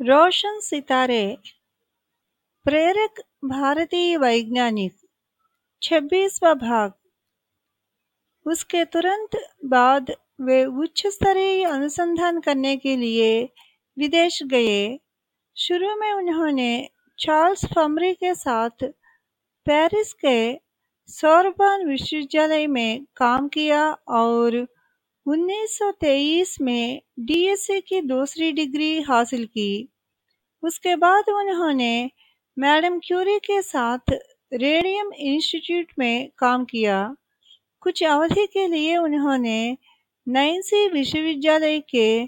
रोशन सितारे, प्रेरक भारतीय वैज्ञानिक, छब्बीसवा भाग। उसके तुरंत बाद वे उच्च स्तरीय अनुसंधान करने के लिए विदेश गए। शुरू में उन्होंने चार्ल्स फमरी के साथ पेरिस के सोरबन विश्वविद्यालय में काम किया और 1923 में डीएससी की दूसरी डिग्री हासिल की। उसके बाद उन्होंने मैडम क्यूरी के साथ रेडियम इंस्टीट्यूट में काम किया। कुछ अवधि के लिए उन्होंने नैन्सी विश्वविद्यालय के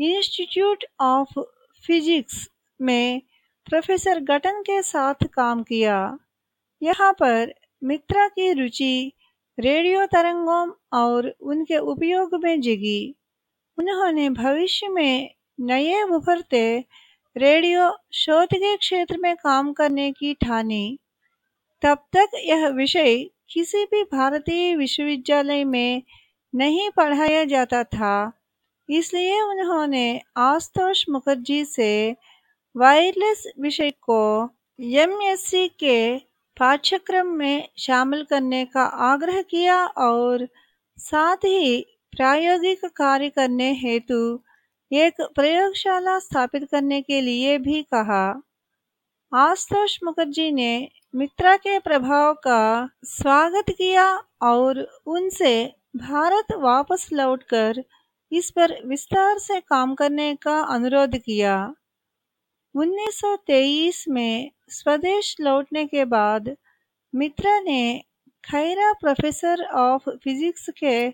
इंस्टीट्यूट ऑफ़ फिजिक्स में प्रोफेसर गटन के साथ काम किया। यहाँ पर मित्रा की रुचि रेडियो तरंगों और उनके उपयोग में जगी। उन्होंने भविष्य में नए उभरते रेडियो शोध के क्षेत्र में काम करने की ठानी। तब तक यह विषय किसी भी भारतीय विश्वविद्यालय में नहीं पढ़ाया जाता था। इसलिए उन्होंने आशुतोष मुखर्जी से वायरलेस विषय को एमएससी के पाठ्यक्रम में शामिल करने का आग्रह किया और साथ ही प्रायोगिक कार्य करने हेतु एक प्रयोगशाला स्थापित करने के लिए भी कहा। आशुतोष मुखर्जी ने मित्रा के प्रभाव का स्वागत किया और उनसे भारत वापस लौटकर इस पर विस्तार से काम करने का अनुरोध किया। 1923 में स्वदेश लौटने के बाद मित्रा ने खैरा प्रोफेसर ऑफ़ फिजिक्स के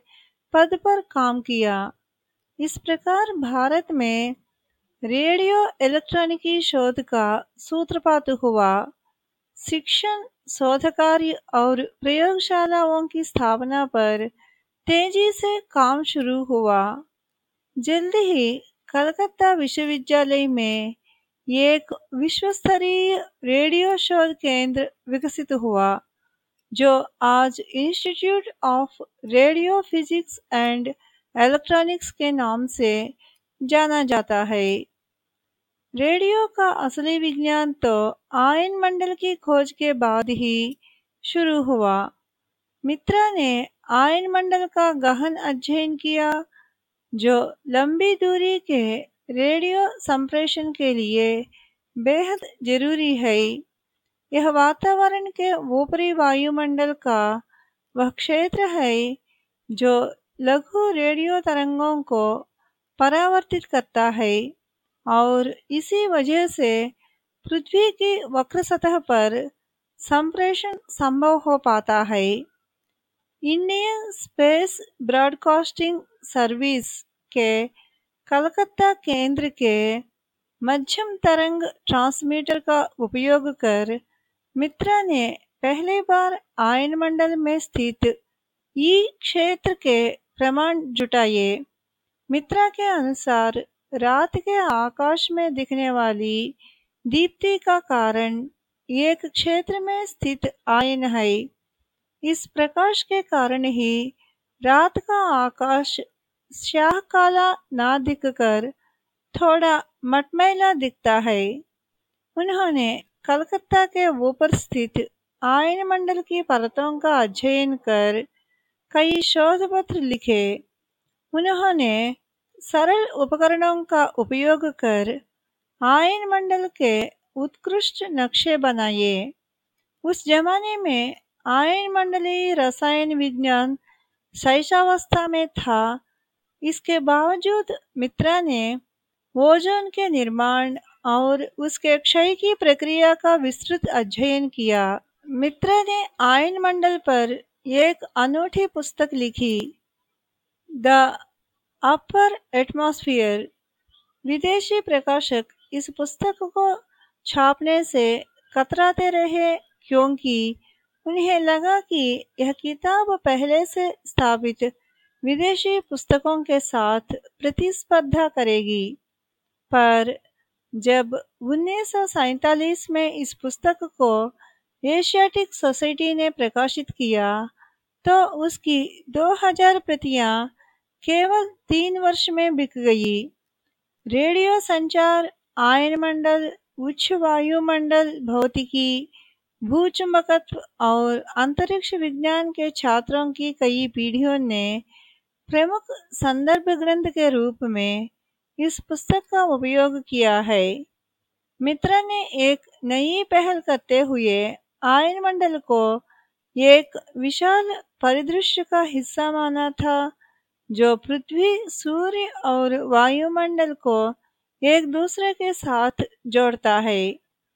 पद पर काम किया। इस प्रकार भारत में रेडियो इलेक्ट्रॉनिकी शोध का सूत्रपात हुआ। शिक्षण शोध कार्य और प्रयोगशालाओं की स्थापना पर तेज़ी से काम शुरू हुआ। जल्द ही कलकत्ता विश्वविद्यालय में एक विश्वस्तरीय रेडियो शोध केंद्र विकसित हुआ, जो आज institute of radio physics and electronics के नाम से जाना जाता है। रेडियो का असली विज्ञान तो आयन मंडल की खोज के बाद ही शुरू हुआ। मित्रा ने आयन मंडल का गहन अध्ययन किया, जो लंबी दूरी के रेडियो संप्रेषण के लिए बेहद ज़रूरी है। यह वातावरण के ऊपरी वायुमंडल का वह क्षेत्र है जो लघु रेडियो तरंगों को परावर्तित करता है और इसी वजह से पृथ्वी की वक्र सतह पर संप्रेषण संभव हो पाता है। इंडियन स्पेस ब्रॉडकास्टिंग सर्विस के कलकत्ता केंद्र के मध्यम तरंग ट्रांसमीटर का उपयोग कर मित्रा ने पहली बार आयन मंडल में स्थित ई क्षेत्र के प्रमाण जुटाए। मित्रा के अनुसार, रात के आकाश में दिखने वाली दीप्ति का कारण एक क्षेत्र में स्थित आयन है। इस प्रकाश के कारण ही रात का आकाश स्याह काला ना दिखकर थोड़ा मटमैला दिखता है। उन्होंने कलकत्ता के ऊपर स्थित आयन मंडल की परतों का अध्ययन कर कई शोध पत्र लिखे। उन्होंने सरल उपकरणों का उपयोग कर आयन मंडल के उत्कृष्ट नक्शे बनाए। उस जमाने में आयन मंडलीय रसायन विज्ञान शैशावस्था में था। इसके बावजूद मित्रा ने ओजोन के निर्माण और उसके क्षय की प्रक्रिया का विस्तृत अध्ययन किया। मित्रा ने आयन मंडल पर एक अनूठी पुस्तक लिखी, द अपर एटमॉस्फेयर। विदेशी प्रकाशक इस पुस्तक को छापने से कतराते रहे क्योंकि उन्हें लगा कि यह किताब पहले से स्थापित विदेशी पुस्तकों के साथ प्रतिस्पर्धा करेगी। पर जब उन्नीस में इस पुस्तक को एशियाटिक सोसाइटी ने प्रकाशित किया तो उसकी 2000 प्रतियाँ केवल तीन वर्ष में बिक गई। रेडियो संचार आयनमंडल उच्च वायुमंडल भौतिकी, भूचुंबकत्व और अंतरिक्ष विज्ञान के छात्रों की कई पीढ़ियों ने प्रमुख संदर्भ ग्रंथ के रूप में इस पुस्तक का उपयोग किया है। मित्रा ने एक नई पहल करते हुए आयन मंडल को एक विशाल परिदृश्य का हिस्सा माना था, जो पृथ्वी, सूर्य और वायुमंडल को एक दूसरे के साथ जोड़ता है।